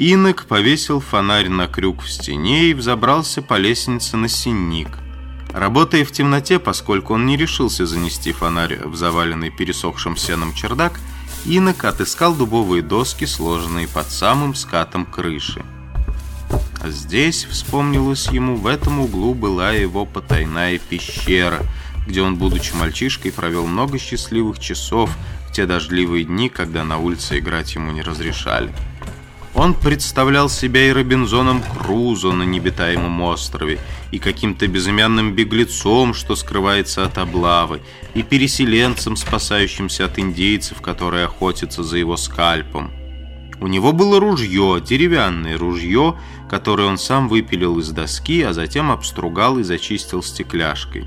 Инок повесил фонарь на крюк в стене и взобрался по лестнице на синник. Работая в темноте, поскольку он не решился занести фонарь в заваленный пересохшим сеном чердак, Инок отыскал дубовые доски, сложенные под самым скатом крыши. Здесь, вспомнилось ему, в этом углу была его потайная пещера, где он, будучи мальчишкой, провел много счастливых часов в те дождливые дни, когда на улице играть ему не разрешали. Он представлял себя и Робинзоном Крузо на небитаемом острове, и каким-то безымянным беглецом, что скрывается от облавы, и переселенцем, спасающимся от индейцев, которые охотятся за его скальпом. У него было ружье, деревянное ружье, которое он сам выпилил из доски, а затем обстругал и зачистил стекляшкой.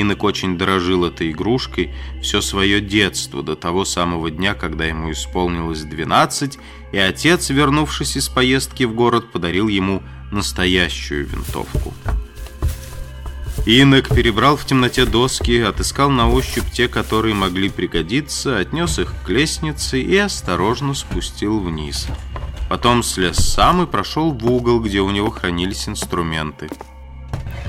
Инок очень дорожил этой игрушкой все свое детство, до того самого дня, когда ему исполнилось 12, и отец, вернувшись из поездки в город, подарил ему настоящую винтовку. Инок перебрал в темноте доски, отыскал на ощупь те, которые могли пригодиться, отнес их к лестнице и осторожно спустил вниз. Потом слез сам и прошел в угол, где у него хранились инструменты.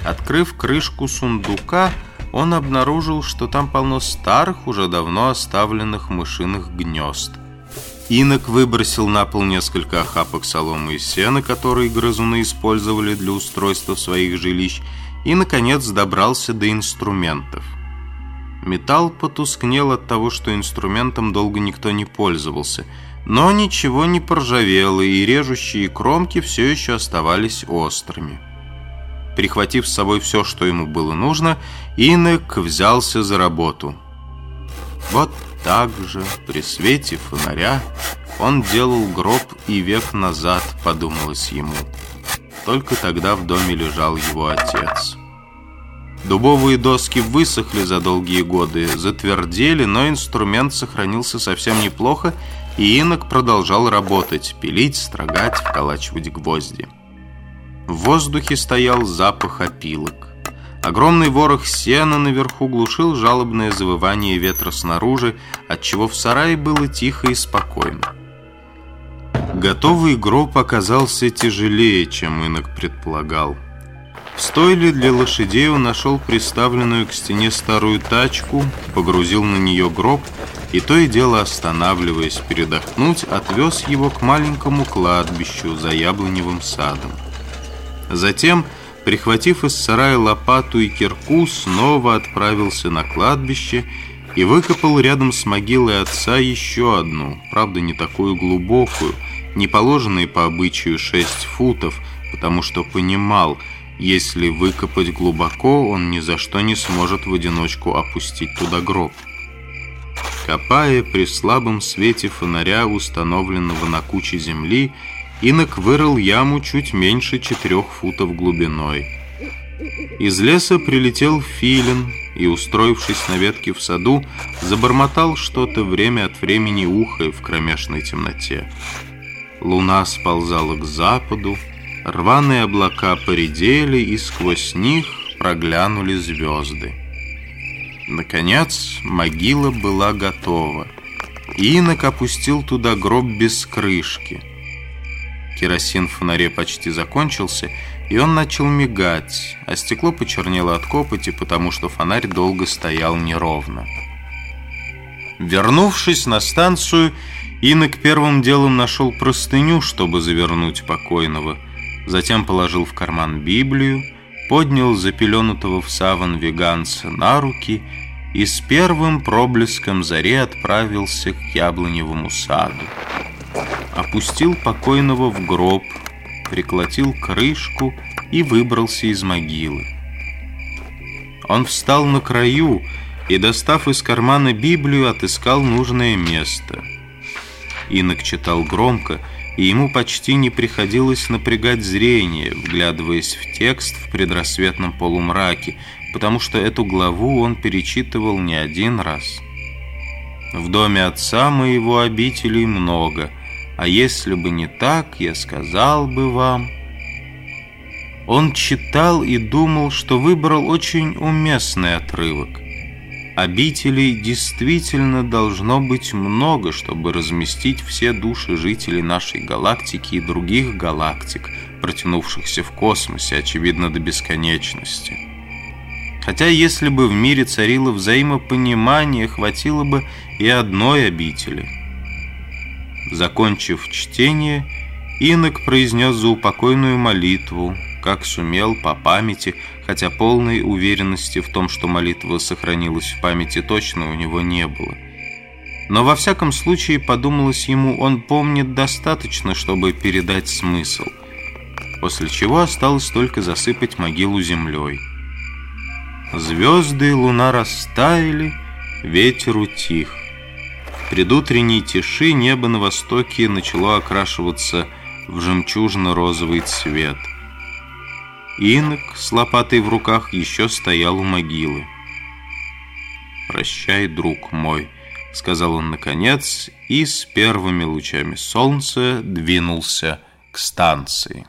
Открыв крышку сундука, он обнаружил, что там полно старых, уже давно оставленных мышиных гнезд. Инок выбросил на пол несколько охапок соломы и сена, которые грызуны использовали для устройства своих жилищ, и, наконец, добрался до инструментов. Металл потускнел от того, что инструментом долго никто не пользовался, но ничего не поржавело, и режущие кромки все еще оставались острыми. Прихватив с собой все, что ему было нужно, Инок взялся за работу. Вот так же, при свете фонаря, он делал гроб и век назад, подумалось ему. Только тогда в доме лежал его отец. Дубовые доски высохли за долгие годы, затвердели, но инструмент сохранился совсем неплохо, и инок продолжал работать, пилить, строгать, вколачивать гвозди. В воздухе стоял запах опилок. Огромный ворох сена наверху глушил жалобное завывание ветра снаружи, отчего в сарае было тихо и спокойно. Готовый гроб оказался тяжелее, чем инок предполагал. В стойле для лошадей он нашел приставленную к стене старую тачку, погрузил на нее гроб и то и дело останавливаясь передохнуть, отвез его к маленькому кладбищу за яблоневым садом. Затем, прихватив из сарая лопату и кирку, снова отправился на кладбище и выкопал рядом с могилой отца еще одну, правда не такую глубокую, не положенные по обычаю 6 футов, потому что понимал, если выкопать глубоко, он ни за что не сможет в одиночку опустить туда гроб. Копая при слабом свете фонаря, установленного на куче земли, Инок вырыл яму чуть меньше четырех футов глубиной. Из леса прилетел филин и, устроившись на ветке в саду, забормотал что-то время от времени ухая в кромешной темноте. Луна сползала к западу, рваные облака поредели, и сквозь них проглянули звезды. Наконец, могила была готова. Инок опустил туда гроб без крышки. Керосин в фонаре почти закончился, и он начал мигать, а стекло почернело от копоти, потому что фонарь долго стоял неровно. Вернувшись на станцию, Инок первым делом нашел простыню, чтобы завернуть покойного. Затем положил в карман Библию, поднял запеленутого в саван веганца на руки и с первым проблеском зари отправился к яблоневому саду. Опустил покойного в гроб, приколотил крышку и выбрался из могилы. Он встал на краю и, достав из кармана Библию, отыскал нужное место – Инок читал громко, и ему почти не приходилось напрягать зрение, вглядываясь в текст в предрассветном полумраке, потому что эту главу он перечитывал не один раз. «В доме отца моего обителей много, а если бы не так, я сказал бы вам...» Он читал и думал, что выбрал очень уместный отрывок. Обителей действительно должно быть много, чтобы разместить все души жителей нашей галактики и других галактик, протянувшихся в космосе, очевидно, до бесконечности. Хотя если бы в мире царило взаимопонимание, хватило бы и одной обители. Закончив чтение, инок произнес заупокойную молитву, как сумел по памяти, хотя полной уверенности в том, что молитва сохранилась в памяти точно, у него не было. Но во всяком случае, подумалось ему, он помнит достаточно, чтобы передать смысл, после чего осталось только засыпать могилу землей. Звезды и луна растаяли, ветер утих. В предутренней тиши небо на востоке начало окрашиваться в жемчужно-розовый цвет – Инок с лопатой в руках еще стоял у могилы. «Прощай, друг мой», — сказал он наконец, и с первыми лучами солнца двинулся к станции.